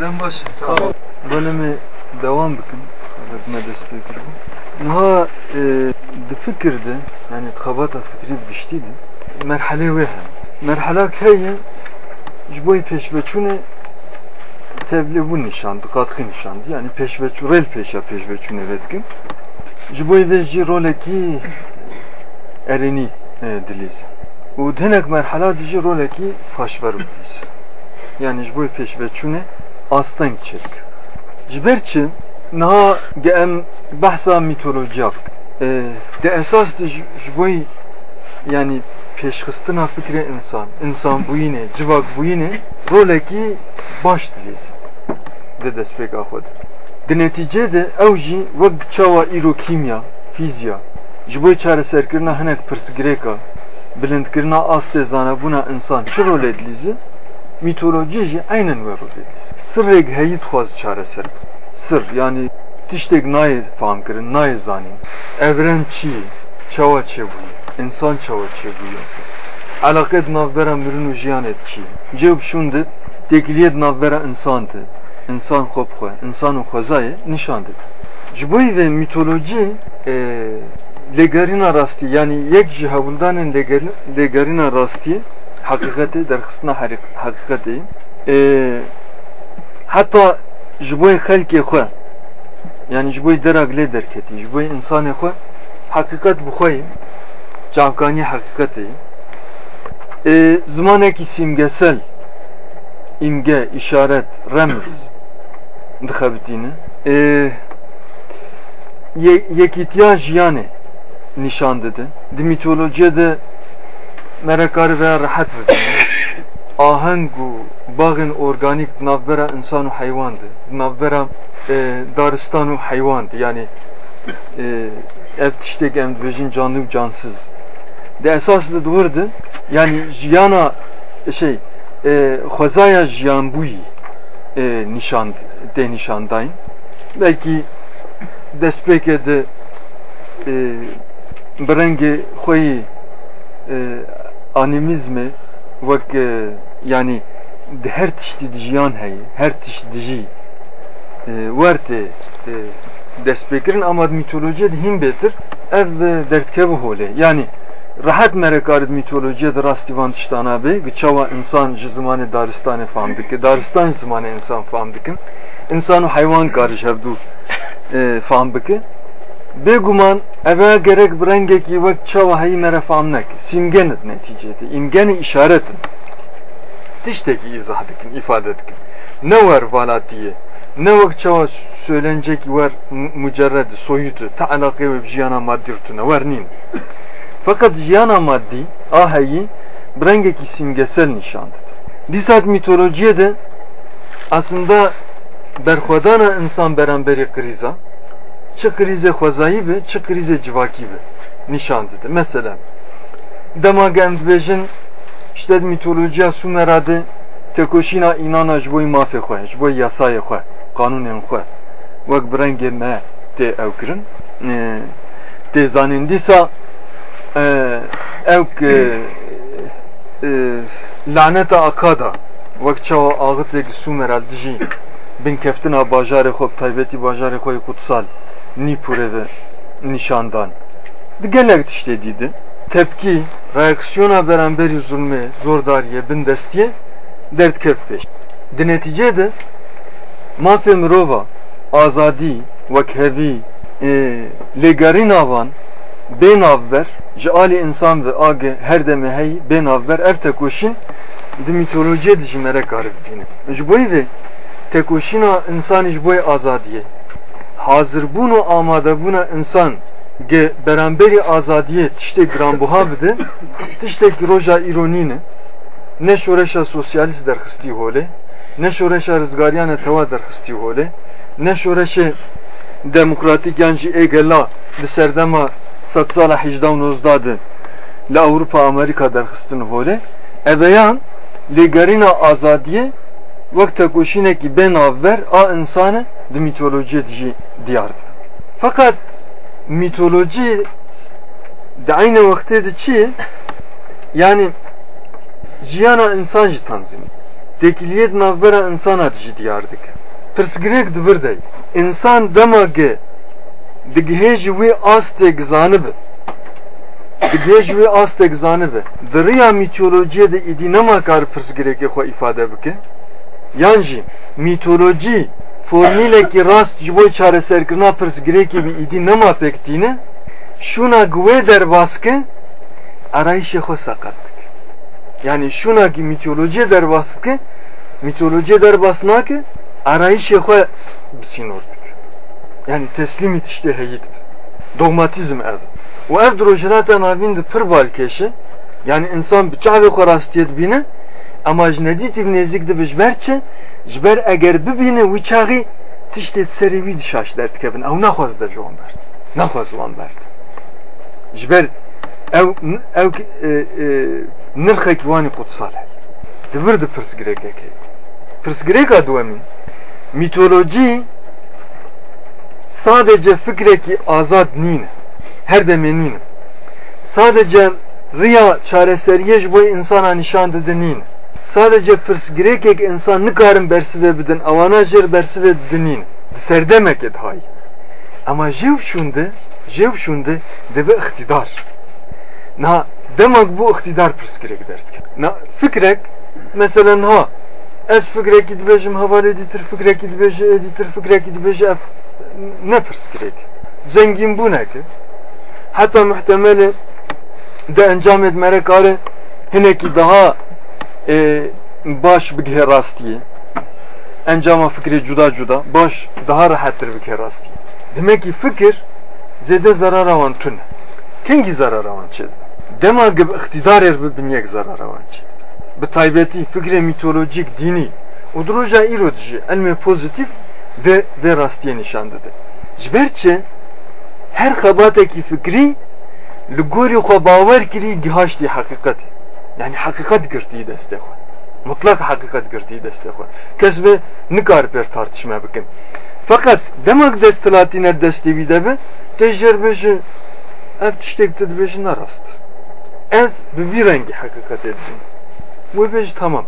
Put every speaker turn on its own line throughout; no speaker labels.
Ben baş.
Sağ ol. Bölümü devam bakın. Öğretme destek Naha e, de fikirde yani tkabata fikri biştiydi. Merhale ve Merhala kaya jboy peşveçune tevlibu nişandı, katkı nişandı. Yani peşveçu, rel peşa peşveçune vetkin. Jboy vejci roleki ereni e, diliz. U denek merhala dici roleki faşveru diliz. Yani jboy peşveçune aslan çelik. Jiberçi naha gem bahsa mitolojik. E, de esas jboy yani peşkıstina fikri insan. İnsan bu yine, civak bu yine roleki baş diliz. De despek ahod. De neticede evji vek çava irokimya, fizya. Jboy çare serkirna hinek pirsgreka. Bilindkirna aste zana buna insan çı rol edilizi? Mitoloji jî aynen we rûdedîs. Sirrek heyî dixwaz çareser. Sir yani tiştek nayê fam kirin, nayê zanîn. Evren çi ye? Çawa çêbûye? İnsan çawa çêbûye? Alaqet navbera mirin û çi ye? Dit, tekiliyet navbera insan de. İnsan xwe bixwe, insan û xwezayê nîşan dit. Ji bo vê mitoloji e, lêgerîna rastî yani yek ji hewildanên lêgerîna hakikati در خصنا hakikati e, hatta jboy xelki xwe yani jboy derak lê derketî jboy insanê xwe hakikat bixwe cavkanî hakikatê e, zimanekî simgesel imge, işaret, remz dixebitîne e, yekîtiya jiyanê nişan dide di mitolojiye de merakari ve rahat bibin. Ahengu bağın organik navbera insan û hayvandı. Navbera e, daristan û hayvandı. Yani e, ev tiştek em dibêjin canlı û cansız. De esas de doğrudu. Yani jiyana şey e, xwezaya jiyan bûyî e, nişan de nişandayın. Belki destpêkê de xwe e, animizmi vek e, yani her tişti dijiyan heye, her tişti diji werte e, destpêkirin ama mitolojiye de hin betir. Ev dertkebu hole. Yani rahat merekarid mitolojiye de rastivan tiştana be. Çava insan ji zamanı daristanê fam dike daristan ji insan fam dikin insan û fam bike Beguman eve gerek brengeki vek çava hayi mere famnek simgenet neticede imgeni işaretin tişteki izah dikin ifade dikin ne var valatiye ne vek çava söylenecek var mücerred soyutu ta alakı ve jiyana maddi rutuna var nin fakat jiyana maddi ahayi brengeki simgesel nişandır disat mitolojiye de aslında berxwedana insan beramberi kriza çı krize xwezayî bi çı krize civakî bi nişan dide. Mesela dema gem dibêjin işte mitolojiya Sumer'a de tekoşîna înana ji bo mafê xwe ji bo yasayê xwe qanûnên me tê ew kirin. Tê zanîn dîsa ew laneta akada. Wek çawa axitێk Sumer'a dijî bin keftina bajarê xwe taybetî bajarê xwe kutsal Nipure ve nişandan. Gelek işte dedi. Tepki, reaksiyona beraberi zulme, zordariye, bindestiye dert kef peş. De neticede mafe mirova azadi ve kevi e, legarin avan ben avber ji insan ve age her deme hey ben avber ev tekoşin di mitolojiye dijimere karib bine. Ji boy ve tekoşina insan ji boy azadiye hazır bunu amade buna insan ge beramberi azadiye tişte grambuha bide tişte roja ironine ne şoreşa sosyalist derxisti hole ne şoreşa rizgariyane teva derxisti hole ne şoreşe demokratik yanji egela li serdema sat hicdan nozdadın la Avrupa Amerika derxistin hole eveyan li garina azadiye vakte kuşine ki ben avver a insanı de mitoloji diye. Fakat mitoloji de aynı vakte de çi yani jiyana insan ji tanzimi. tekiliyet navbera insana jî diyar dike pirsgirêk dibir dey insan dema ge digihê ji wê astêk zanibe digihê ji wê astêk zanibe di rêya mîtolojiyê de êdî nema kar pirsgirêkê xwe îfade bike yan jî mîtolojî formîlekî rast ji bo çareserkirina pirsgirêkê wî êdî nema pêk tîne şuna güve derbas ke arayışa xwe seqet yani şuna ki mitolojiye derbas ke mitolojiye derbas nake arayışa xwe bisînor dike yani teslim itişte heyit. Dogmatizm ev. و ev drojilata navîn di pir balkeşi yani insan bi çavê xwe rastiyet bîne ama ji nedîtî nêzik dibe ji ber çi? Ji ber eger bibîne wî çaxî tiştê serê wî dişaş derdikevin ew naxwaz der ji wan ber naxwaz wan berd ji ber ew ew nirxekî wanî qutsal heye divir di pirsgirêkekê pirsgirêka duwemîn mitolojî sadece fikrekî azad nîne her demê nîne sadece riya çareseriyê ji bo insana nîşan dide nîne sadece pirsgirêkek insan nikarin bersive bidin awana jir bersive didin nîne di serdemekê dihayî ama jew şunde jew şunde dibe iktidar. Na demek bu iktidar pirsgirek derdik. Na fikrek mesela ha ez fikrek dibêjim hevalê dîtir fikrek dibêje edîtir fikrek dibêje ev ne pirsgirek zengin bûneke heta muhtemel de encam etmere kare hinekî daha baş bighe rastiye encama fikri cuda cuda baş daha rahattir bighe rastiye demek ki fikir zede zarar avan tune kengi zarar avan çed? Dema gibi iktidar er binyek zarar avan çed? Bi taybeti fikre mitolojik dini. Udroja irodji elme pozitif ve ve rastiye nişandıdır jberçe her xebateki fikri li gorî xwe bawer kirî gihaştî haqiqetê yani hakikat girtî destê xwe mutlak hakikat girtî destê xwe kes ve nikar per tartışma bikin fakat demek destilatine destê wî debe te jêr bêjin ev tiştek te dibêjin narast. Ez bi vî rengî haqiqetê dibînim wê bêj tamam.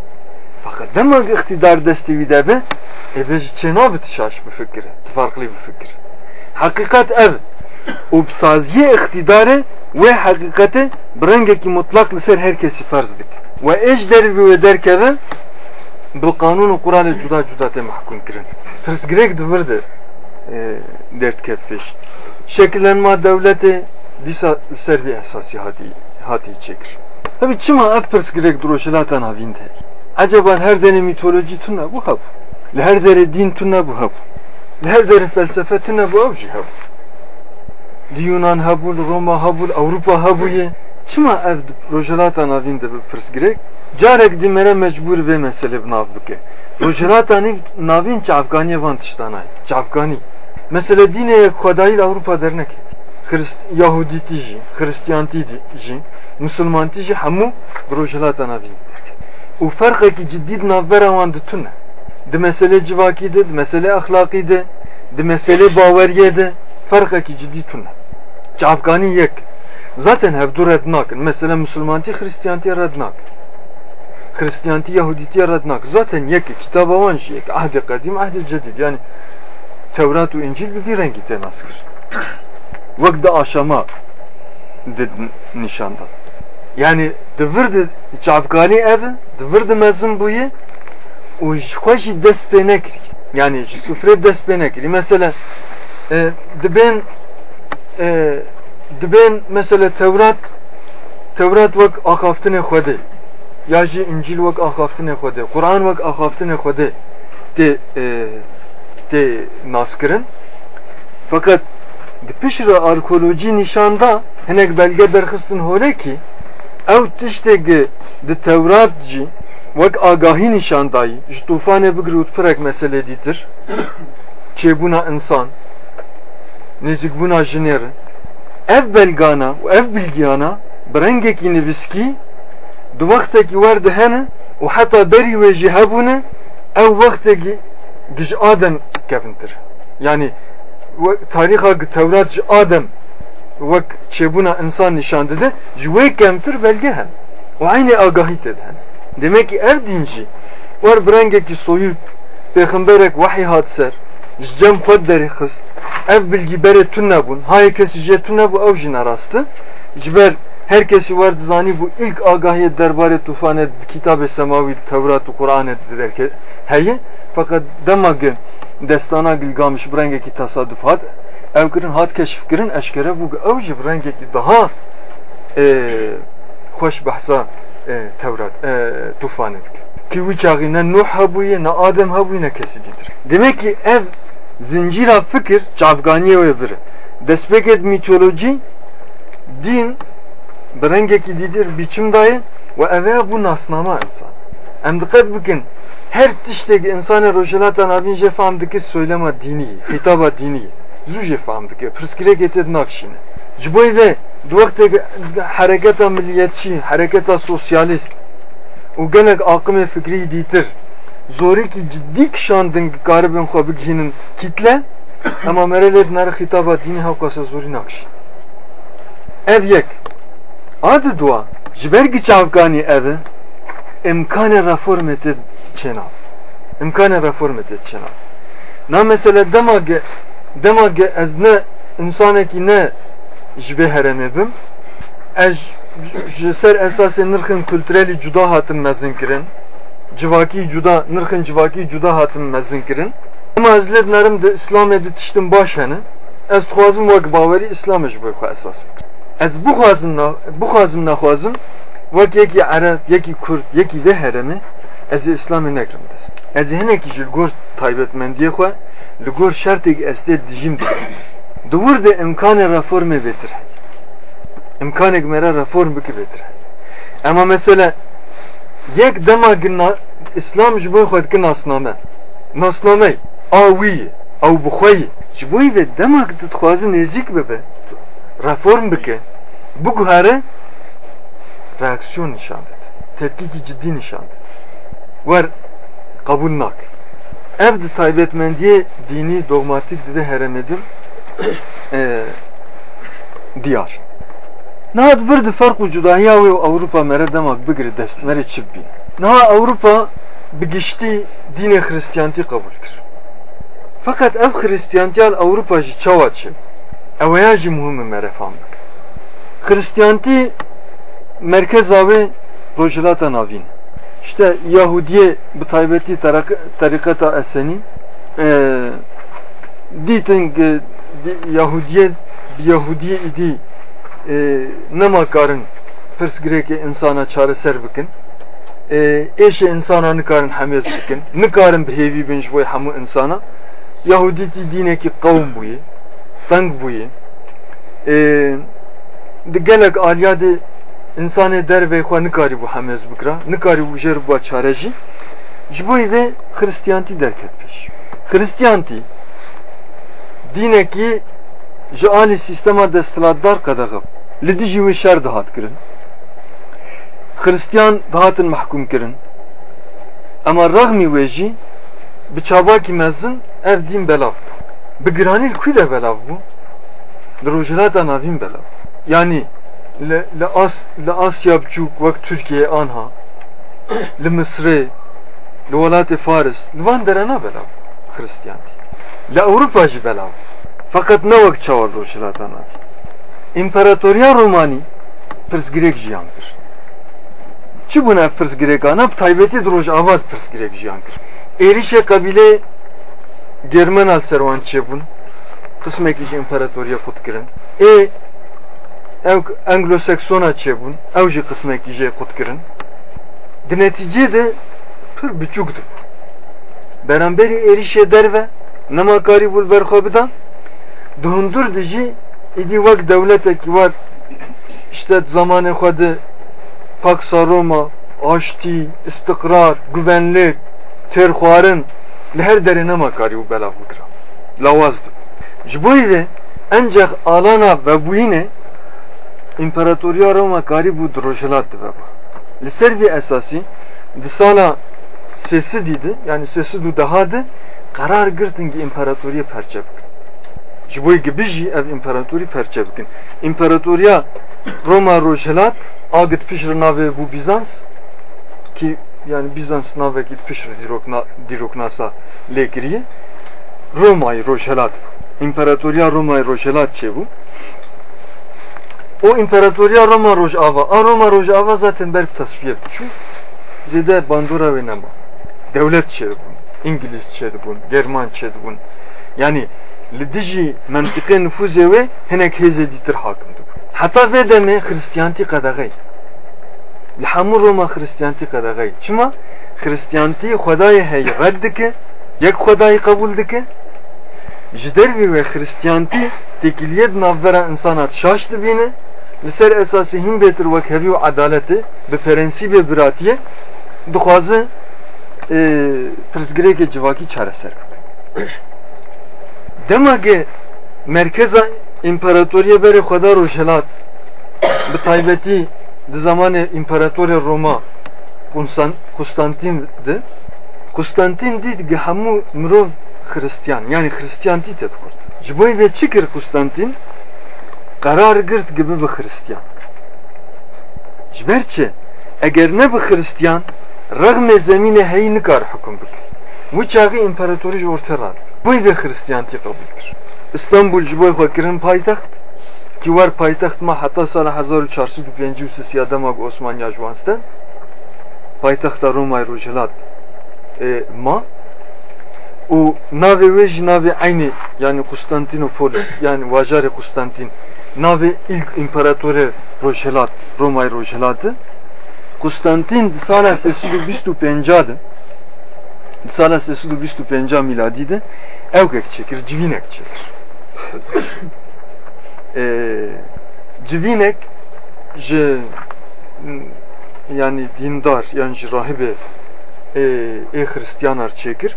Fakat demek iktidar destê wî debe e bêj çê nabe tişaş bi fikre tifarklî bi fikir. Hakikat ev û saziye iktidarê ve hakikati brengeki mutlak liser herkesi farz dik. Ve ejder ve derkeve bu kanunu Kur'an'ı cuda cuda te mahkum kirin. Hırs girek dıvırdı e, dert keffiş. Şekillenme devleti disa ser bir esası hati, hati çekir. Tabi çima ev pırs girek duruşilatan havinde. Acaba her dene mitoloji tunna bu hap. Her dere din tunna bu hap. Her dere felsefe tunna bu hap. Yunan habul, Roma habul, Avrupa habuye. Çima ev rojelata navin de pirsgirek? Carek di mere mecbur ve mesele bnav bike. Rojelata navin çavkaniye van tiştanay. Çavkani. Mesela dine Khodayil Avrupa dernek. Hrist Yahuditi ji, Hristiyanti ji, Müslümanti ji hamu rojelata navin. U farkı ciddi navbera van ditune. Di mesele civaki de, di mesele ahlaki de, di mesele baveriye de, farkı ciddi tune. Afgani yek. Zaten hevdu rednak. Mesela Müslümanti Hristiyanti rednak. Hristiyanti Yahuditi rednak. Zaten yek. Kitab avan şey yek. Ahdi kadim, ahdi cedid. Yani Tevrat ve İncil bir rengi tenaskır. Vakda aşama did nişanda. Yani dıvırdı Afgani ev, dıvırdı mezun buyu o dest penekri. Yani sufre dest penekri. Mesela e, ben e, dibên mesela Tevrat Tevrat wek axaftinê Xwedê ya jî İncîl wek axaftinê Xwedê Quran wek axaftinê Xwedê tê e, tê naskirin fakat di pişre arkeolojî nîşanda hinek belge derxistin hole ki ew tiştekî di Tevrat jî wek agahî nîşandayî ji tufanê bigir û pirek mesele dîtir çêbûna insan nêzîkbûna jinêrin ev belgana و ev bilgiyana برنگeki نویسکی دو وقتeki ورد هنه و حتی بری و جهبونه ev وقتeki giş Adem kevintir. Yani tariha Tevrat Adem vek çebuna insan nişandıdı jüve kemtir belge hen. O aynı agahi tedhen. Demek ki ev dinci Var brengeki soyup peygamberek vahiy hat ser. Cem xod deri xist. Ev bilgi bere tun nebun. Hayır kesici tun nebu ev jina rastı. Ciber herkesi var zani bu ilk agahiye derbare tufane kitab-ı semavi Tevrat-ı Kur'an derke heye fakat demagı destana gilgamış brengeki tasadüfat ev kirin hat keşif kirin eşkere bu ev ji brengeki daha e, hoş bahsa e, Tevrat e, tufan edik. Ki bu çağı ne Nuh habuye ne Adem habuye ne kesicidir. Demek ki ev zincira fikir çavganiye biri. Despeket mitoloji din brengeki didir biçim dayı ve eve bu nasnama insan. Em dikkat bikin her tişteki insanı rojelatan abin jefamdaki söyleme dini, hitaba dini. Zu jefamdaki, pırskire getir nakşine. Jiboy ve duvaktaki hareketa milliyetçi, hareketa sosyalist, u gelek akım fikri ditir. Zori ki ciddi kişandın garibin xwabigihinin kitle, ama merelet nere hitaba dini havkasa zori nakşin. Ev yek, adı dua, jibergi çavgani evi, imkanı reformete çenav. İmkanı reformete çenav. Na mesela demage, demage ez ne insaneki ne hereme bim, ez ji ser esası nırkın kültüreli cuda kirin, civaki cuda, nırkın civaki cuda hatın mezin kirin. Ama ezlet narim de İslam edi tiştim baş hene, ez tuazım vak baveri İslam eş bu esas. Ez bu xwazim bu xwazim naxwazim wek yekî Ereb, yekî Kurd, yekî vê heremê ez ê İslamê nekrim dest. Ez ê hinekî ji li gor taybetmendiyê xwe li gor şertێk estê dijîm dikim dest. Di wir de imkanê reformê vêtir heye. İmkanek mere reform vêtir heye. Ama mesela bo xwe dikin nasname. Nasname a wî ye, ew bi xwe ye. Ji bo vê dema tu dixwazî nêzik bibe, reform bike, biguhere reaksiyon nişan dedi. Tepkiki ciddi nişan dedi. Ver kabul nak. Evde taybetmendiye dini dogmatik dedi heremedim e, diyar. Nahat birdi farku cudahiya ve Avrupa mere demak bigri dest mere çibbi. Naha Avrupa bigişti dine Hristiyanti kabulkir. Fakat ev Hristiyantiyan Avrupa ji çava çib. Evaya ji muhimi mere famdık. Hristiyanti merkez abi rojilata navin. İşte Yahudiye bu taybeti tarikata eseni e, ditin Yahudiye Yahudiye idi e, nemakarın pırs gireki insana çareser bikin. E, eşe insana nikarin hamez bikin. Nikarin behevi binç boy hamu insana. Yahudi ti dineki kavm buyi tang buyi. E, de gelek aliyade insanê dervê xwe nikarî bu hemez bikira nikarî û jêr bû çare jî. Ji bo vê xristiyantî derket pêş xristiyantî dînekî ji alî sîstema desthilatdar qedexiv li dijî wê şer dihat kirin xristiyan dihatin mehkûm kirin ama rexmî wê jî bi çavakî mezin ev dîn belav bû bi giranî li kû de belav bû li rojhilata navîn belav yani لأس لآسيا بچوك وقت تركيا آنها لمصر لولات فارس لوان درنا بلاو خريستيانتي لأوروبا جي بلاو فقط نه وقت چاور روشلاتانا İmparatorya Romani pirsgirek jiyankir. Çi buna pirsgirekana taybeti droj avad pirsgirek jiyankir. Erişe kabile Germen al servan çebun. Kısmek iş imparatorya kutkirin. E ev Anglo-Saksona çebun, ev ji kısmeki jê kutkirin. Di netice de pir biçûkdu. Beramberî êrişê derve, nemakarî bû berxwe bida, di îdî wek dewletekî war işte zamanê xwe di Paksa Roma, aştî, istikrar, güvenlik, têrxwarin her derê nemakarî û belav bikira. Lawaz du. Ji bo vê encek alana vebûyînê İmparatoriya Roma karî bû drojelat dibe. Li ser vê esasî di yani sesi du dehadi karar girtin ki imparatoriye perçe bikin. Ji bo gibi jî ev imparatorî perçe bikin. İmparatoriya Roma rojelat agit pişr navê bû Bizans ki yani Bizans navekî pişr dîrokna dîroknasa lêkiriye Roma'yı Roşelat İmparatoriya Roma'yı Roşelat çebu o İmparatoriya Roma Rojava a Roma Rojava zaten berk tasfiye şu zede bandura ve nema devlet çedbun İngiliz çedbun German çedbun yani li dijî mentiqê nüfuzê wê hinek hêzê dîtir hakim dibûn. Heta vê demê xristiyantî qedexe li hemû roma xristiyantî qedexe çima? Xristiyantî xwedayê heyî red dike yek xwedayî qebûl dike. Ji dervî ve xristiyantî tekiliyet navbera insanat şaş dibîne li ser esasî hîn bêtir wek hevî û edaletê bi perensîbê biratiye dixwaze e, pirsgirêkê civakî çareser Demagê merkeza împeratoriyê berê xwedar û jilat bi taybetî di zamanê Roma Konstantin di Konstantin dît ki hemû mirov Hristiyan yani Hristiyantî tê dixurt. Ji bo vê çi Konstantin? Karar girt ki bibe Hristiyan. Ji ber? Eger ne bi Hristiyan, rexmê zemînê heyî nikar hukm bikin. Wî çaxî împeratorî ve Hristiyanti kabul kır. İstanbul jiboy fakirin paytaxt ki var paytaxt ma hatta sala 1453 ya demag Osmaniya jwanste paytaxta Roma Rojelat e, ma. U nave ve nave aynı yani Konstantinopolis yani Vajar Konstantin nave ilk imperatore Rojelat Roma Rojelat'ı Konstantin sala 325'di sala 325 miladide evgek çekir, civinek çekir. civinek ji yani dindar yani rahibe e, e Hristiyanar çekir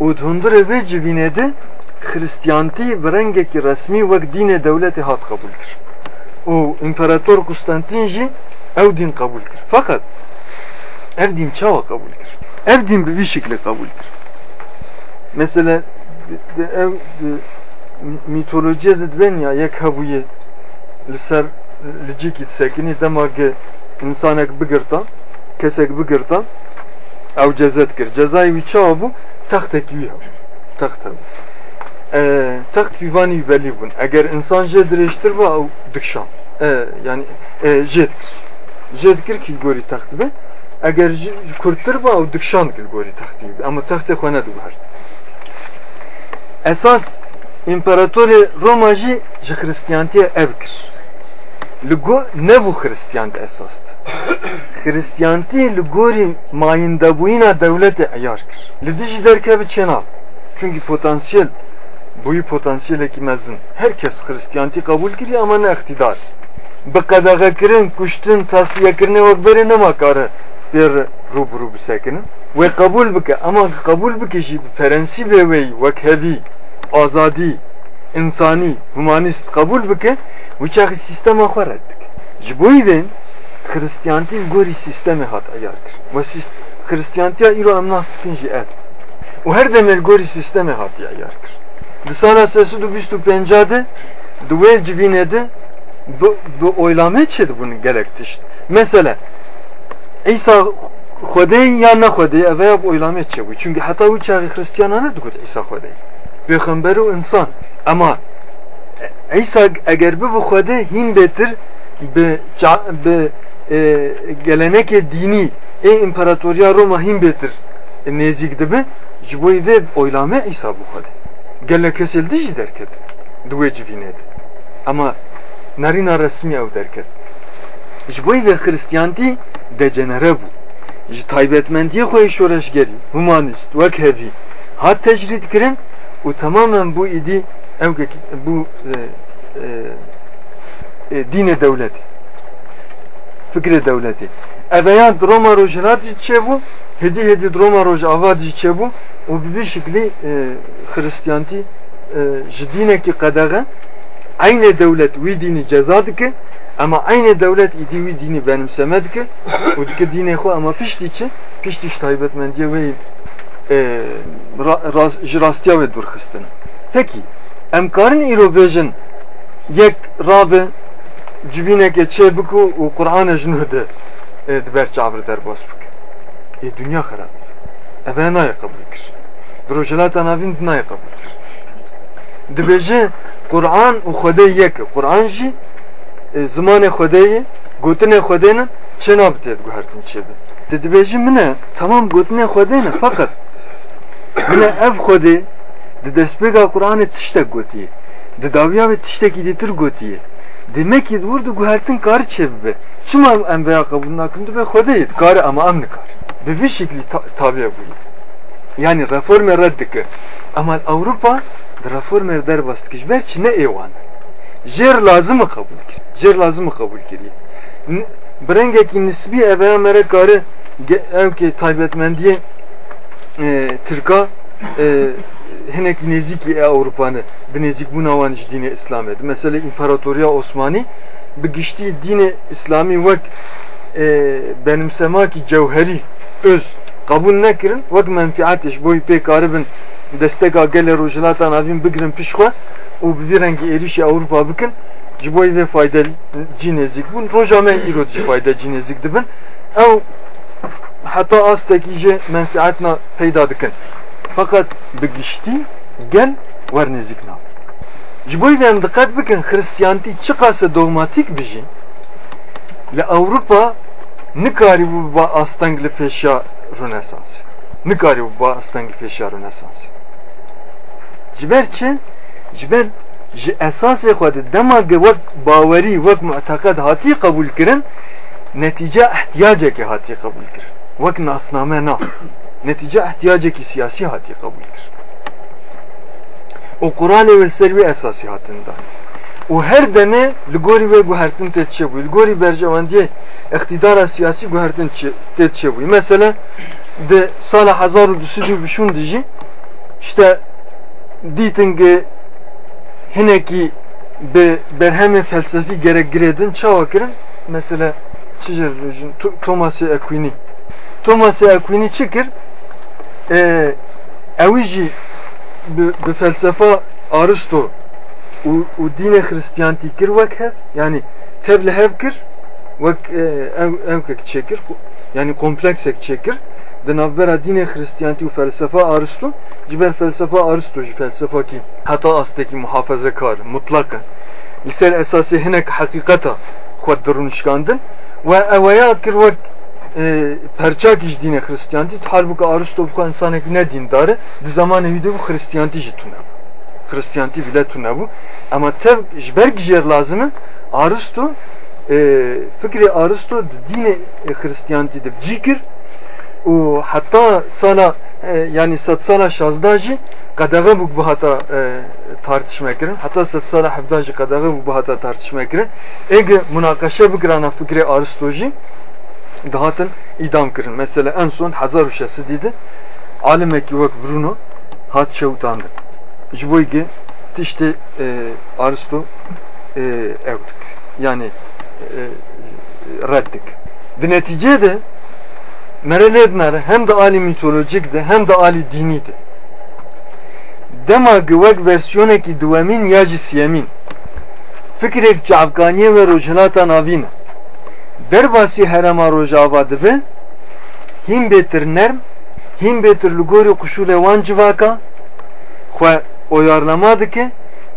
u dhundure ve civinede Hristiyanti berengeki resmi vek dine devleti hat kabul kir. O İmparator Konstantin ev din kabul kir. Fakat ev din çava kabul her evdin bir şekilde kabuldür. Mesela de, de, ev mitolojiye de den ya yek habuye li ser li cikit sekini dema ki insanek bigirtan kesek bigirtan ev cezet gir. Cezayı bir çava bu tahtek yuya. Tahtek. E, ee, taht yuvani veli bun. Eğer insan jedreştir bu dikşan. E, yani e, jedkir. Jedkir ki gori tahtı be. اگر kurttur ba o dükşan kil gori taxti ama taxte xona du var esas imparatori Roma ji ji Hristiyantiye ev kir Ligo ne bu Hristiyan esast. Hristiyanti ligori mayindabuyina devleti ayar kir. Lidici derke bir çenav. Çünkü potansiyel buyu potansiyel ekimezin. Herkes Hristiyanti kabul kiriyor ama ne iktidar. Bi kadaga kirin, kuştun, tasliye kirine vakberi ne makarı bir rubru bisekinin ve kabul bike ama kabul bike jib ferensi ve ve vekhevi azadi insani humanist kabul bike uçak sisteme xwar ettik ji bo îvê xristiyanî gorî sistemê hat eyarkir ve xristiyantiya îro em nas dikin jî ev her demel gorî sistemê hatiye eyarkir di sala sesûd û bîst û pênca de di wê civînê de bi oylamê çêdibûn mesela İsa Xwedê ya ne Xwedê ev ya oylame çebu. Çünkü hatta bu çağı Hristiyanane dikut İsa Xwedê. Peygamber insan. Ama İsa eğer bu Xwedê hin betir bi bi e, gelenek dini e imparatoriya Roma hin betir. E, nezik dibe ji bo ve oylame İsa bu Xwedê gelek kesildi ji derket. Duwe civinet ama narina resmi ev derket ji bo ve Hristiyantî dejenere bû ji taybetmendiye xwe şoreşgerî humanist wek hevî hat tecrid kirin û tamamen bu idi ew bu dine devleti fikri devleti eveyan Roma rojinati çebu hedi hedi Roma roj avadi çebu o bir şekli Hristiyanti jidine ki kadaga aynı devlet vi dini cezadı ki ama aynı devlet idi vi dini benimsemedi ki o dike dine xo ama pişti için pişti iş taybetmen diye ve rastiya ve durxistin peki emkarın irobejin yek rabe cibineke çe biku û Qur'an jinu de diber çavir derbas bik. e dünya xarab. Eve nayê qebul kir? Bi rojelata navîn nayê qebul kir? Dibêje Kur'an û Xwedê yek e Kur'an jî ne çê nabe tê diguhertin çêbe Tu dibêjî min e tamam gotinê Xwedê ne feqet min e ev Xwedê di destpêka Kur'anê tiştek gotiye di dawiya wê tiştekî dîtir gotiye demek ki burada guhertin karı çebibe. Çima em veya kabul nakin dibe Xwedê karı ama em nikar. Bi vî şeklî tabiye bûye. Yani reforme reddike. Ama Avrupa reforme derbast kiş ber çi ne ewan. Jer lazım kabul kir. Jer lazım kabul kiriye. Brengekî nisbî eveya mere karı ev ki taybetmendiye e, Türka e, hinekî nêzîkî e Avrupa'nı di nêzîkbûna wan ji dînê İslamê di mesela İmparatoriya Osmanî bi giştî dînê İslamî wek e, benimsemakî cewherî öz qabûl nekirin wek menfiatê ji bo pê karibin desteka gelê rojhilata navîn bigirin pişt xwe û bi vî rengî êrişî Ewropa bikin ji bo vê fayde cî nêzik bûn roja me îro jî fayde cî nêzik dibin ew heta astekî jê menfiatna peyda dikin fakat bi giştî gel nabe ji bo vê diqet bikin xristiyantî çi qase dogmatîk bijî li Ewropa nikarî bû ba asteng li pêşa Rönesansê nikarî bû ba asteng li pêşa Rönesansê ji ber ji esasê xwe de dema wek bawerî wek muteqed hatî qebûl kirin netîce ihtiyacekê hatî qebûl kirin wek nasname na netice ihtiyaceki siyasi hati kabul kir. O Kur'an ve servi esası hatında. O her dene ligori ve guhertin tetçe bu. Ligori bercevandiye iktidara siyasi guhertin tetçe bu. Mesela de sala hazaru düsüdü bişun dici işte ditin hineki be berheme felsefi gerek giredin çavakirin mesela çizer Thomas Aquini Thomas Aquini çıkır e, ewi jî bi felsefa Aristo û dînê Xristiyantî kir wek hev yani tev li hev kir wek ew ewkek çêkir yani kompleksek çêkir di navbera dînê Xristiyantî û felsefa Aristo ji ber felsefa Aristo jî felsefakî heta astekî muhafezekar mutlak. E li ser esasê hinek heqîqeta xwe dirûnişkandin ve eweya kir wek perçak dine Hristiyanti halbuki Aristo bu insanek ne dindare di zamanı hüde bu Hristiyanti jituna Hristiyanti bile tuna bu. Ama tev jberg jer lazımı Aristo e, fikri Aristo dine Hristiyanti de cikir o hatta sana e, yani sat sana şazdacı kadava bu bu hata e, tartışma kirin hatta sat sana hafdacı kadava bu bu hata tartışma kirin ege münakaşa bikirana fikri Aristoji dahatin idam kirin. Mesela en son Hazar Uşası dedi. Alimeki vek Bruno hat şevtandı. Jboyge tişte e, Aristo e, evdik. Yani reddik. Ve neticede merelednare hem de ali mitolojikdi hem de ali diniydi. Dema gıvek versiyoneki duvemin ya cisyemin. Fikrek çavkaniye ve rojhelata navina derbasi herema rojava dibe him betir nerm him betir lugori kuşule wan civaka xwe oyarlama dike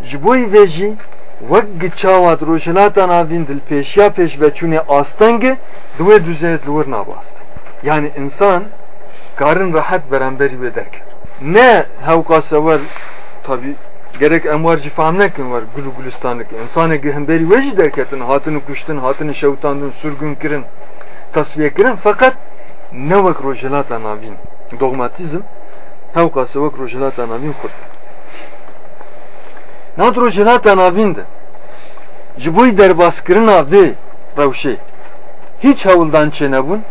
ji bo vê jî wek giçawa rojhilata navîn dilpêşiya pêşveçûnê astenge di wê yani insan karin rahat beramberî wê derket ne hewqa sewer tabi gerek emvar cifam nekin var? Gulu gulistanlık insana gehemberi veci derketin hatını kuştun hatını şevtandın sürgün kirin tasfiye kirin. Fakat ne vak rojelata navin dogmatizm. Hevkası vak rojelata navin kurt. Nad rojelata navin de? Jiboy derbaskirin avde revşe hiç havuldan çenebun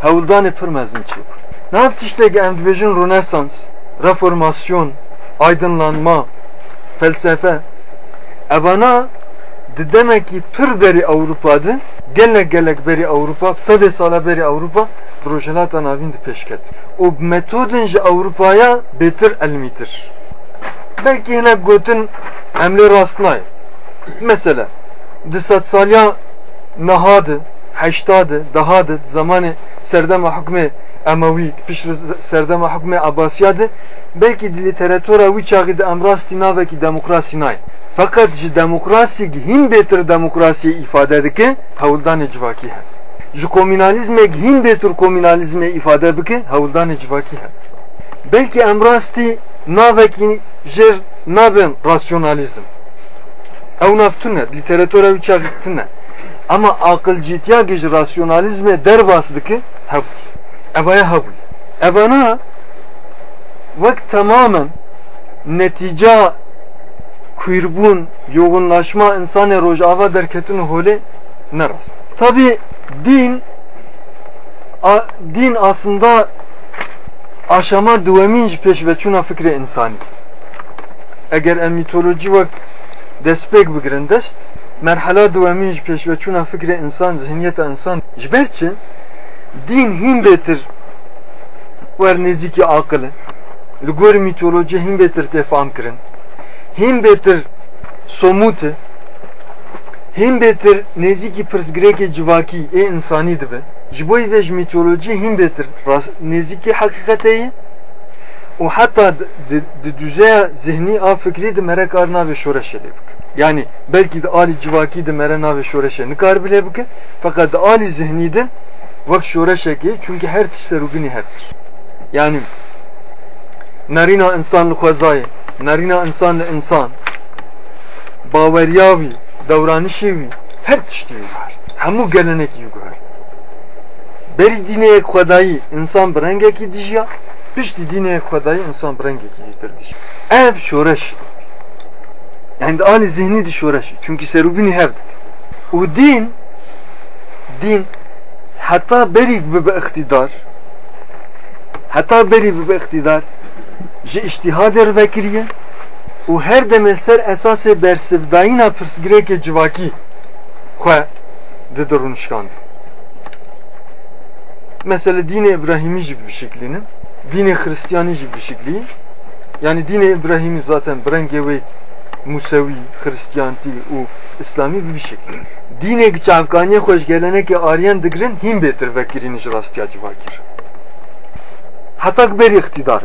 havuldan pırmezin çebun ne yaptı işte emdibejin rönesans reformasyon aydınlanma felsefe? Evana demek ki pır beri Avrupa'dı gelek gelek beri Avrupa sade sala beri Avrupa projelata navin de peşket. O metodunca Avrupa'ya betir elmitir. Belki yine götün emli rastnay. Mesela disat salya nahadı heştadı dahadı zamanı serdema hükmü Emevi piş serdema hükme Abbasiyadı. Belki di literatüra wî çağı de em rastî navekî demokrasî nayê fakat ji demokrasî hin bêtir demokrasiyê îfade dike hewldanê civakî he. Ji komünalizmek hin bêtir komünalizmê îfade bike hewldanê civakî he. Belki em rastî navekî jêr nabin rasyonalizm. Ew naftune literatüra wî çağı tune ama akılcıtiya gej rasyonalizme dervas dike hebû evaya hebû evana vak tamamen netice kuyrbun yoğunlaşma insanı rojava derketin hole neras. Tabi din a, din aslında aşama duveminci peşveçuna fikri insani. Eğer en mitoloji vak despek bigirin dest merhala duveminci peşveçuna fikri insan zihniyete insan jberçi din hin betir wer neziki akılı li gor mitoloji hin betir tefam kirin hin betir somute hin betir neziki pirsgireke civaki e insani dibe ji bo vej mitoloji hin betir neziki hakikateyi و حتی د düzeye zihni a fikri de mere karna ve şoreşe de yani belki de ali civaki de mere na ve şoreşe nikar bile bike fakat de ali zihni de vak şoreşe ki çünkü her tişserugini herdir yani narina insan khwezayê narina insan li insan dewranişê wî her guhert hemû gelenekî wî guhert berî dîneyek xwedayî insan bi rengekî dijiya piştî dîneyek xwedayî insan dîtir dijiya ev şoreş yani ani zihni di şoreş çünkü serubini her û din din hatta berî bibe iktidar hatta berî bibe iktidar ji iştihader vekiriye û her demê ser esasê bersivdayîna pirsgirêkê civakî xwe didirûnişkand. Mesela dini İbrahimî jî bir şeklinin, dini Hristiyanî jî bir şekli. Yani dini İbrahimî zaten brengê Musevi, Hristiyantî û İslamî bir şekli. Dînê çavkaniyê xweş gelenekê ariyan digirin hîn bêtir vekirîn ji rastiya civakîr. Heta beri iktidar.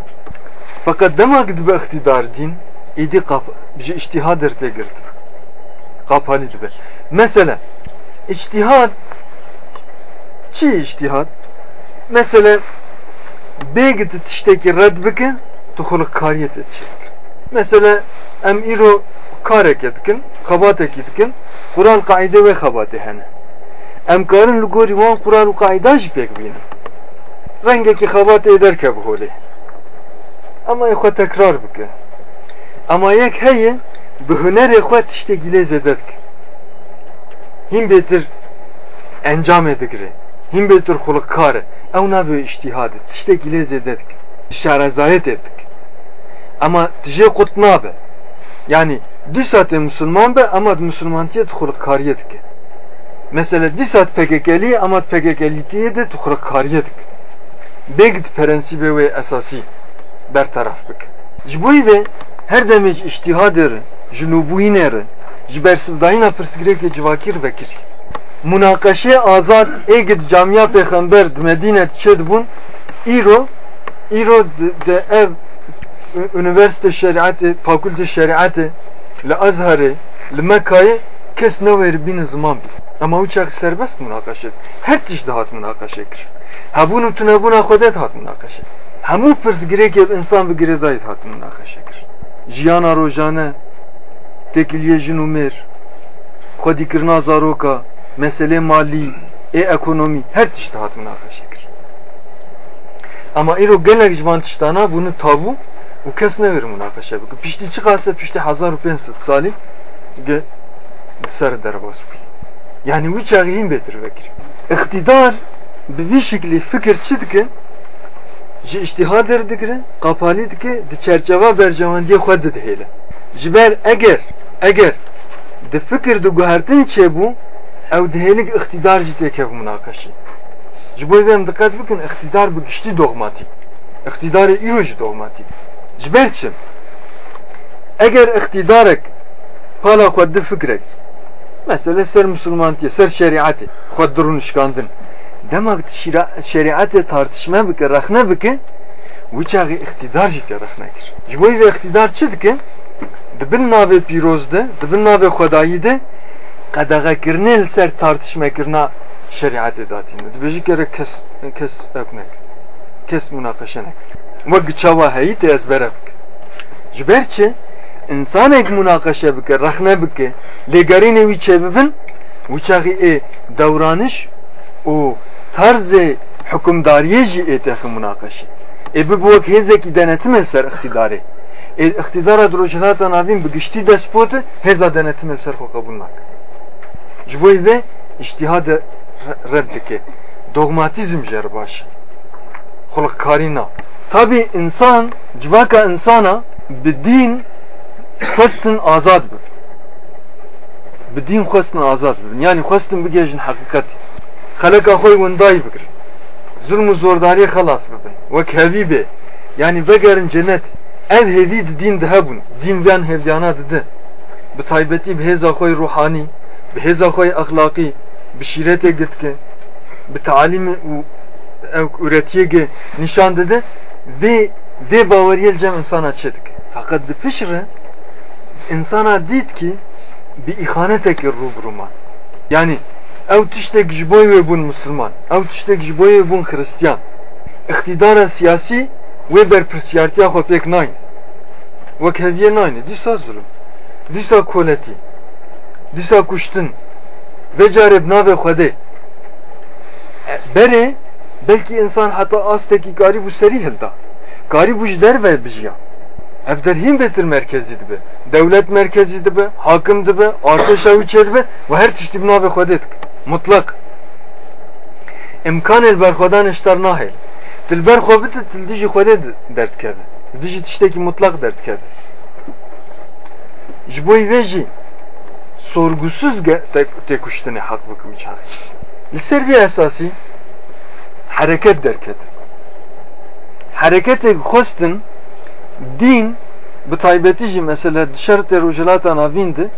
Fakat demek dibe iktidar din idi kap bir iştihad erte girdi. Kapalı dibe. Mesela içtihad çi içtihad? Mesela begit tişteki red bike tuhuluk kariyet edecek. Mesela em iro karek etkin, kabatek etkin, Kur'an kaide ve kabate hene. Em karın lugori wan Kur'an kaide jipek bine. Rengeki kabate eder ke bu holi. Ama yekho tekrar bike. Ama yek heye bi hunerê xwe tiştekî lê zêde dike. Hîn bêtir encamê digire. Hîn bêtir xulukar e. Ew nabe îştihadê. Tiştekî lê zêde dike. Şerezayet etdik. Ama tijê qut nabe. Yani dü saate Müslüman be ama Müslümantiye xulukariye dike. Mesela dü saat PKK'li ama PKK'litiye de xulukariye dike. Begit prensibe ve esası bertaraf bike. Ji bo ve her demek iştihadır, junubuiner, ji bersivdayina pirsgirêkê civakîr vekir. Münakaşe azad egid camiya peygamber di Medine çed bun îro îro de ev üniversite şeriatı, fakülte şeriatı li Azhar'ı, li Mekka'yı kes ne ver bin zaman bil. Ama uçak serbest münakaşe. Her tiş dahat münakaşe kir. Ha bunu tune buna kodet hat münakaşe. Hemû pirsgirêkê insan bi girêdayî hat münakaşe kir. Jiyana rojane, tekiliye jin û mêr, xwedîkirina zaroka, mesele malî, ê ekonomî, her tişt hat münakaşe kir. Ama îro gelek ji van tiştana bunu tabu û kes nevir münakaşe bike. Piştî çi qase piştî hezar û pênc sed salî ge ser derbas bû. Yani çaxî hîn bêtir vekir. İktidar bi vî şeklî fikir çi dike? ji iştihader dikire, kapali dike, di çerçeva bercevandiye xwe didihêle. Ji ber eger, eger di fikir di guhertin çêbû, ew dihêlik iktidar jî têkev münakaşî. Ji bo em dikkat bikin, iktidar bi giştî dogmatîk. İktidarê îro jî dogmatîk. Ji ber çi? Eger iktidarek pala xwe di fikrek, mesela ser Müslümantiye, ser şeriatê, xwe dirûn şikandin, demek şeriatı tartışma bike, rahne bike وچاغ اقتدار جی که رخ نکر جبوی و اقتدار چه دکه دبن ناوه پیروز ده دبن ناوه خدایی ده قدغه کرنه لسر tartışma کرنا شریعت داتین دبیجی کره کس کس اکنک کس مناقشه نک وقت چاوا هایی ته از برک جبر چه انسان اک مناقشه بکه رخنه بکه لگرین وی چه ببن وچاغی ای دورانش و طرز حکمداریه جی ای تخ مناقشه e bu bu hezeki denetim eser iktidarı. E, iktidara drojelata navin bigişti despotu heza denetim eser ko kabulnak. Jboy ve iştihad reddike. Dogmatizm jer baş. Xulq karina. Tabi insan, civaka insana bi din xwestin azad bir. Bi din xwestin azad bir. Yani xwestin bigejin hakikati. Xeleka xwe wendayı bikir. zulm û zordariyê xelas bibin wek hevî bê yanî vegerin cennet ev hevî di dîn de hebûn dîn van hevyana dide bi taybetî bi hêza xwe ruhanî bi hêza xwe exlaqî bi şîretê gitke bi talîmê û ew üretiyê nişan dide baweriyê li cem insana çê dike fakat di pişt re insana dît ki bi îxanetekê rûbirû man yani ew tiştek ji bo wê bûn Müslüman, ew tiştek ji bo wê bûn Hristiyan. İktidara siyasî wê berpirsiyartiya xwe pêk nayne. Wek heviyê nayne, dîsa zulüm, dîsa koletî, dîsa kuştin, vê carê bi navê Xwedê belki insan hatta asteki garibu seri hilda. Garibuj derver bijya. Ev derhim betir merkezi dibe. Devlet merkezi dibe, hakim dibe, artı şevçe dibe ve her çeşit ibn abi khodedik. Mutlak. İmkan el berkodan iştar nahil. Dil berko bitti, dil dici khode dert kedi. Dici tişteki mutlak dert kedi. Jboy veji sorgusuz tekuştini hak bakım çağır. Liser bir esası hareket derkedir. Hareketi hostin din bu taybetici mesela dışarı terörcülata navindi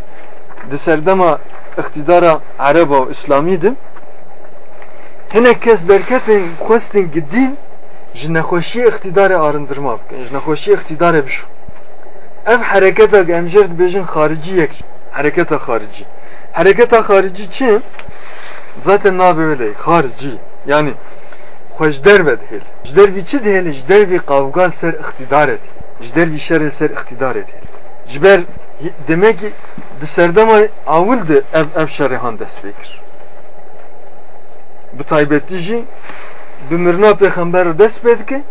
dışarıdama iktidara Araba ve İslami'di. Hene kes derketin kwestin gidin ji nexweşî iktidarê arındırma bikin, ji nexweşî iktidarê bişo. Ev hareketa em jê dibêjin xaricî yek hareketa xaricî. Hareketa xaricî çi? Zaten nabe öyle xaricî. Yani dihêl. Ji dervî çi dihêl? Ji dervî qavgal ser iktidarê dihêl. Ji dervî şerê ser iktidarê dihêl. Ji ber demek ki dışarıda avuldu ev ev şerihan dest bekir. Bu taybetici bi mirna peygamber dest bedike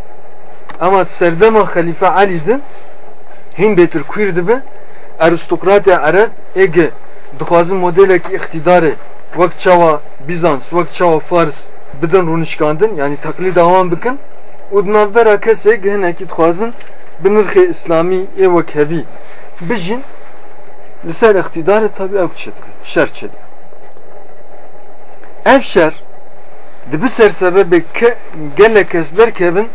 ama serdema halife Ali'di hin betir kuirdi be aristokrat Arab ege dixwazin modeleki iktidarı vak çava Bizans vak çava Fars bidin runişkandin yani taklit devam bikin u dinavbera kesek hinekî dixwazin bi nirxê İslamî ê wek hevî bijin لسر اقتدار tabi ev çedir, şer çedir. Ev şer di bir ser sebebi ke gele kesler kevin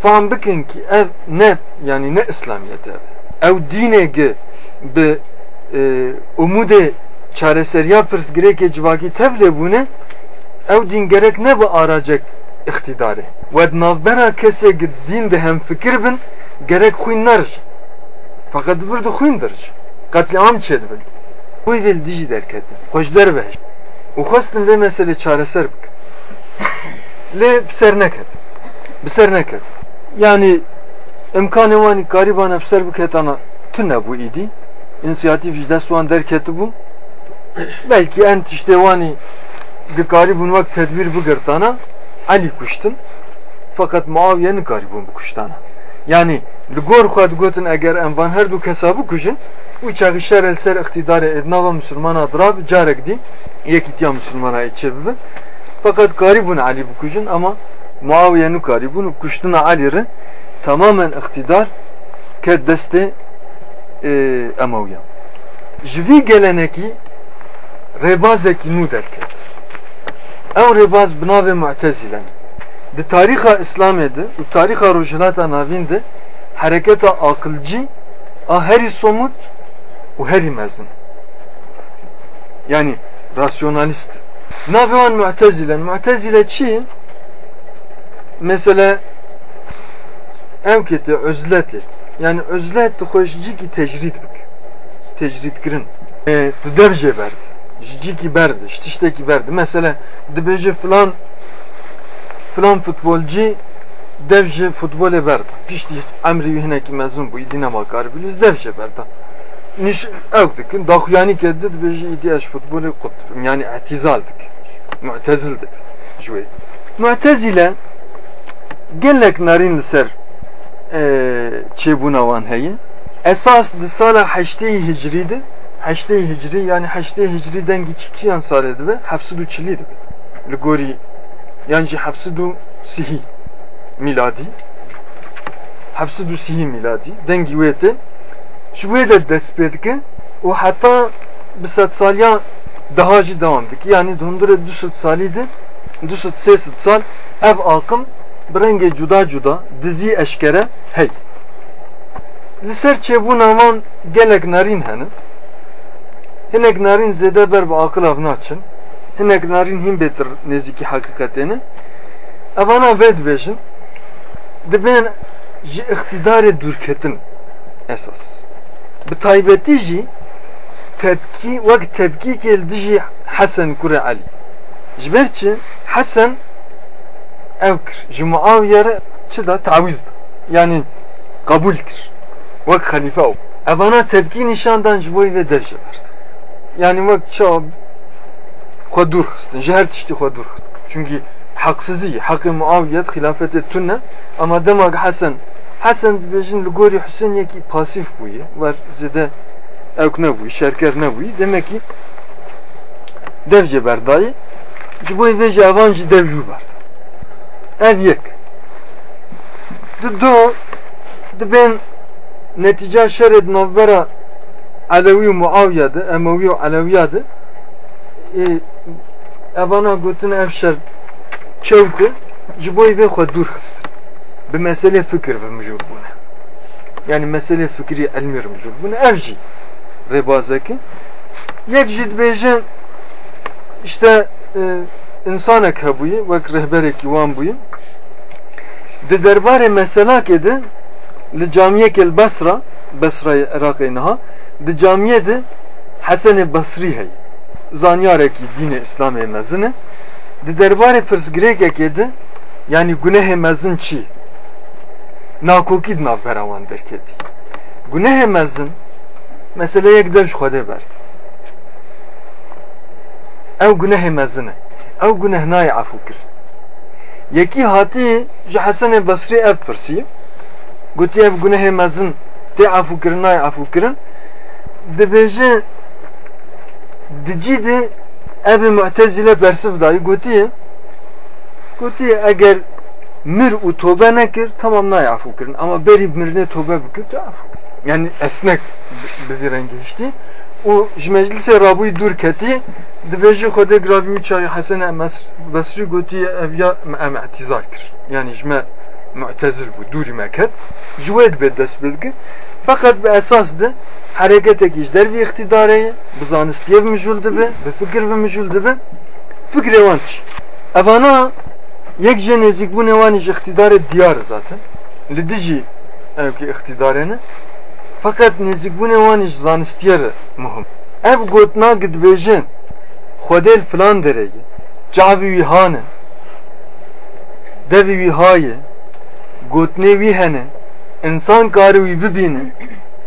faham bikin ki ev ne yani ne İslamiyet ev. Ev dine ge be e, umude çareseriya pırs gireke civaki tevle bune ev din gerek ne bu aracak iktidarı. Ve navbera kese din de hem fikir bin gerek huynar. Fakat burada huyundur katliam çedbin. Bu vel dici derketin. Hoşder be. Ukhastin ve mesele çareser bik. Le ser neket. Biser neket. Yani imkanı vani gariban efser biketana tünne bu idi. İnisiyatif destvan derketi bu. Belki en tişte vani garibun vak tedbir bu gırtana Ali kuştun. Fakat Muaviye'nin garibun bu kuştana. Yani Ligor xwed gotin eger her du kesa bikujin û çaxîşer el ser iktidarê ednava Müslümana dirab carek dî yekîtiya Müslümana içe bibin fakat karî bûn Alî bikujin ama Muaviye û kuştina Alî re tamamen iktidar ket destê Emewiya ji vî gelenekî rêbazekî nû derket ew rêbaz bi navê Mu'tezile di tariha İslamê de û tariha rojhilata navîn de akılcı a heri somut u heri mezin. Yani rasyonalist Navivan Mu'tezile. Mu'tezile çi? Mesela evketi özleti. Yani özlet hoşci ki tecrid. Tecrid girin. E, derce verdi. Jiki berdi. İşte berdi. Mesela dibeci falan falan futbolcu devje futbole berda. Pişti emri hineki mezun bu idine bakar biliz devje berda. Niş evdik. Dahyani keddi dibeci ihtiyaç futbole kut. Yani etizaldik. Mu'tezildik. Jüve. Mu'tezile gelek narin ser çebuna van heye. Esas di sala haşte hicridi. 8 hicri yani 8 hicriden geçki yan sarıdı ve hafsudu çilidir. Ligori yani hafsudu sihi miladi. Hafsudu sihi miladi. Den givete şuwe de despedke o hatta bisat salya daha önce devam dik. Yani dondura dusut salidi dusut sesit sal ev akım brenge cuda cuda dizi eşkere hey. Liser çebun avan gelek narin hanım hinek narin zede ber ve akıl avna açın. Hinek narin him betir neziki hakikatini. Evana ved beşin. De ben ji iktidare durketin esas. Bi taybeti ji tepki vak tepki geldi ji Hasan kure Ali. Jiberçi Hasan evkir. Ji Muaviyere çi da tavizdi. Yani kabul kir. Vak halife o. Evana tepki nişandan ji boy ve derce verdi. Yani vak ça xwe dur xistin. Ji her tiştî xwe dur xistin. Çünkü haksızı, hakkı Muaviyet hilafet ettunne ama demek Hasan Hasan li gorî Hüseyin yekî pasif bûye var zêde evk nebûyî şerker nebûyî demek ki devce berdayê ji bo vê jî evan jî dev jû berda ev yek du dibên netîca şerê di navbera Alewî de Emewî û Alewiya de evana gotin ev şer çewte ji bo vê xwe dûr xistin bi meselê fikir ve mijûr bûne yani mesele fikri elmî mijûr bûne ev jî rêbazeke yek jî dibêjin işte e, insanek hebûye wek rehberekî wan bûye di derbarê meselakê de li camiyekê li Besra Besrayê Iraqê niha di camiyê de Hesenê Besrî heye zanyarekî dînê İslamê mezin e di derbarê pirsgirêkekê de yani gunehê mezin çi? Nakokî di navbera wan derketî gunehê mezin mesela yek dev ji Xwedê berd ew gunehê mezin e ew guneh nayê afû kir. Yekî hatî ji Hesenê Besrî ev pirsî gotiye ev gunehê mezin tê afûkirin nayê afûkirin dibêje dicî de evê Mu'tezile bersiv dayî gotiye gotiye eger mir û tobe nekir tamam nayê afûkirin ama berî mirinê tobe bikir tu afûkir yani esnek bi rengî hiştî û ji meclisê rabûyî dûr ketî dibêjî Xwedê giravî û çayê Hesenê Besrî gotiye ev ya em i'tizar kir. Yani ji me mu'tezil bû dûrî me ket ji wê dibe dest bilgir fakat bi esas de hereketekî ji dervî iktidarê ye bi zanistiyê mijûl dibe bi fikir ve mijûl dibe fikrê wan çi evana yek ji nêzîkbûnê wanî ji iktidarê diyar zaten. Li dijî evkî iktidarê ne fakat nêzîkbûnê wanî ji zanistiye re muhim. Ev gotna dibêjin Xwedê filan derê ye cavî wî hane gotnê wî hene insan karî wî bibîne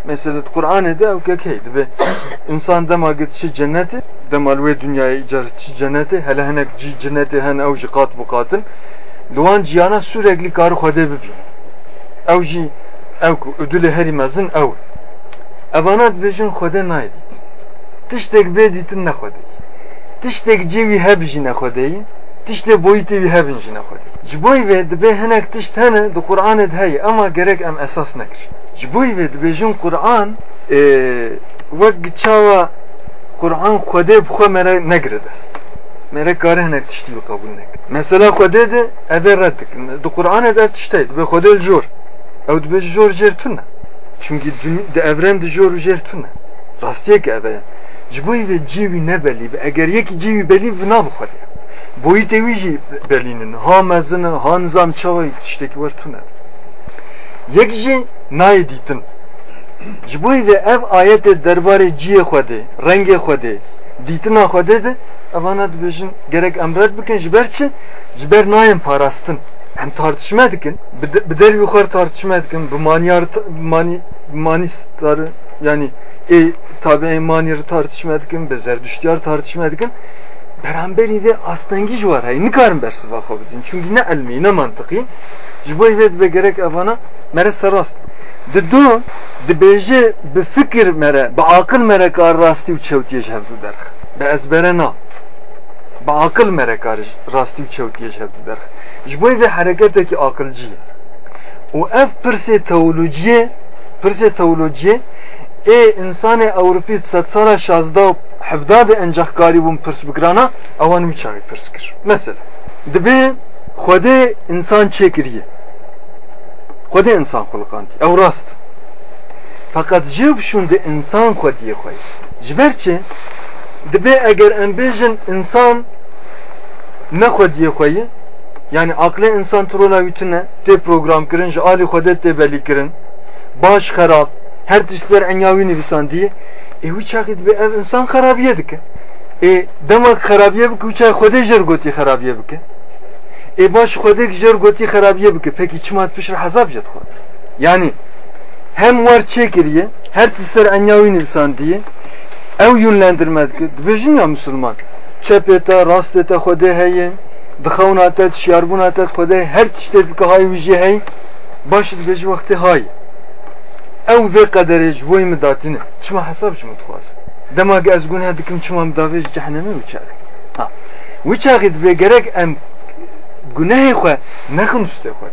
mesela Kur'an'ê de ew kek hey dibe insan dema gitişi cennetê dema li wê dünyayê îcaretçi cennetê hele hinek cî cennetê hene ew ji qat biqatin li wan ciyana sürekli karî Xwedê bibîne ew jî ew ku ödülê herî mezin ew evana dibêjin Xwedê nayê dîtin tiştek bê dîtin tişle boyutu bir hebin jine koy. Jiboy ve dibe henek tiş tane de Kur'an edheyi ama gerek em esas nekir. Jiboy ve dibe jun Kur'an e, vek giçava Kur'an xwedê bi xwe mere negirêdest. Mere kare hinek tiştî bi qebûl nekir. Mesela xwedê de ev red dikin. Di Kur'anê de ev tiştê dibe xwedê li jor. Ew dibe ji jor jêr tune. Çünkü di evren di jor jêr tune. Rastiyek ev e. Ji bo ve cîwî nebelî be. Eger yekî cîwî belî vina bixwedê. Bojite wizji Berlinin, ha mezine, ha nizam çava tiştekî wertune. Yek jî nayê dîtin. Ji bo vê ev ayetê derbarê ciyê Xwedê, rengê Xwedê, dîtina Xwedê de evana dibêjin gerek emret bikin ji ber çi? Ji. Hem tartışma dikin, bi yukarı tartışma dikin, bu maniyar, mani, manistarı yani e tabi emaniyarı tartışma dikin, be zerdüştiyar tartışma dikin. beraberi ve astengiz var hay nikarim bersiz va xobidin çünkü ne elmi ne mantıki ji bo ve be gerek evana mere sarast di do dibêje bi fikir mere bi akıl mere kar rastî û çewtiye ji hevdû derx bi ezbere na با عقل مره کارش راستی و چوتیه شد در جبوی و حرکت که عقل جیه و اف پرسه تئولوژیه پرسه تئولوژیه ای انسان اوروپی ست سال شازده و حفده انجاح کاری بوم پرس بگرانا اوان میچاری پرس کر مثلا دبی خوده انسان چه کریه خوده انسان خلقاندی او راست fakat jib şunde insan xwediye xwe ji ber çi dibe eger em bêjin insan ne xwediye xwe ye yani akle insan trola witine tê program kirin ji alî xwedê tê belî kirin baş xerab her tişt ser enyawî nivîsandiye ê wî çaxî dibe ev insan xerabiye dike. Ê dema xerabiye bike xwedê jêr gotî xerabiye bike. Ê baş xwedê jêr gotî xerabiye bike. Pekî çima pişir hezab jet xwe yani hem var çekiriye her tişt enyawî nivîsandiye ew yönlendirme dike dibêjin ya Müslüman. Çepete, rastete xwedê heye, dixewna te, şiyarbûna te xwedê her tiştê dike hay jî hey, baş dibêjî wextê hay. Ew vê qederê ji bo min datîne, çima ji min dixwaz. Dema ge ez guneh dikim çima cehennemê wî çaxî. Ha. Çaxî dibe gerek em gunehê xwe nexin üstê xwe.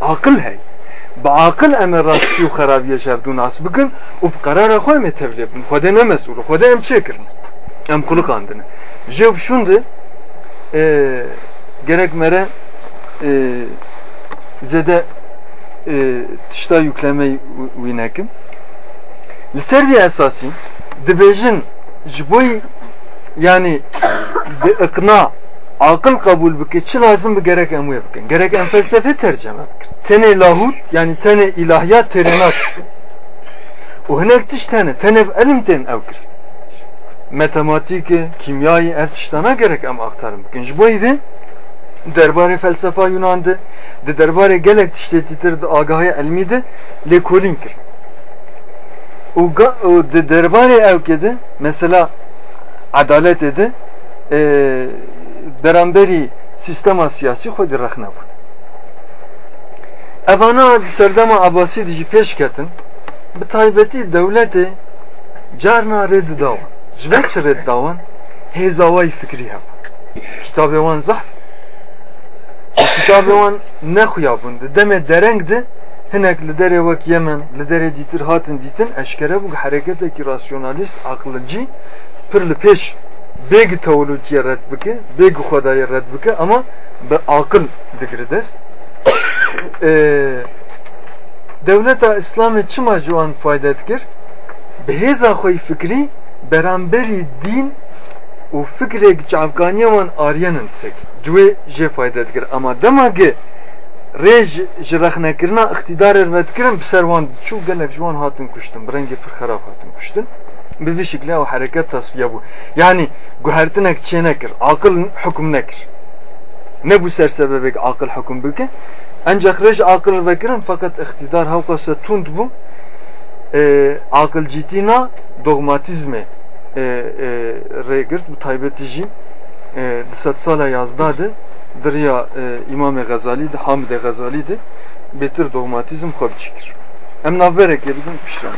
Aqil hey. Rastî û xerabiye şevdû nas bikin û bi qarara xwe em ê tevlî bin. Xwedê ne mesûl, xwedê em çê kirin. Em kuluk andine. Jev şundu e, gerek mere e, zede e, tişta yüklemeyi uynekim. Li ser bir esası dibêjin ji boî yani bi ikna akıl kabul bike çi lazım bi gerek em wê gerek em felsefe tercüme bikin. Tenê yani tenê ilahiyat terenat û hinek tiş tane tenev elim tên ew kir. Matematik, kimyayı ev tiştana gerek em aktarım bikin. Ji bo ve derbarê felsefa Yunan'dı di derbarê gelek tiştê de agahî elmî de lêkolîn kir û di derbarê ew de mesela adaletê de beramberî sistema siyasî xwe di rex nebûn evana di serdema Abbasî dijî pêş ketin bi taybetî dewletê carna rê didawan ji ber çi rê didawan hêzawayî fikrî hebû zehf kitabê wan nexuyabûn di demê dereng de hinek li derê wek Yemen li derê dîtir hatin dîtin eşkere bû hereketekî rasyonalîst aqilcî pir li pêş bêgî teolojiye red bike bêgî ama bi aqil digire dest. Devleta İslamê çima ji wan fayda dikir bi hêza xwe fikrî beramberi din û fikrek çavkaniya wan ariyanin disek duê jê fayda dikir ama dema ge rêj ji rexnekirina iqtîdarê ve dikirin bi ser wan çû gelek ji wan hatin kuştin bi rengê pir xerab hatin kuştin bi vî şekilde ew hereket tasfiye bû yani guhertinek çê nekir aqil hukm nekir ne bu ser sebebek aqil hukm bike ancak rêj aqil vekirin fakat iqtidar hewqa se tund bû aqilcîtîna dogmatizmê rêgirt bi taybetî jî di sed sala yazda de diriya İmamê Gazalî de Hamidê Gazalî de bêtir dogmatizm xwe biçîkir em navberekê bidin piştran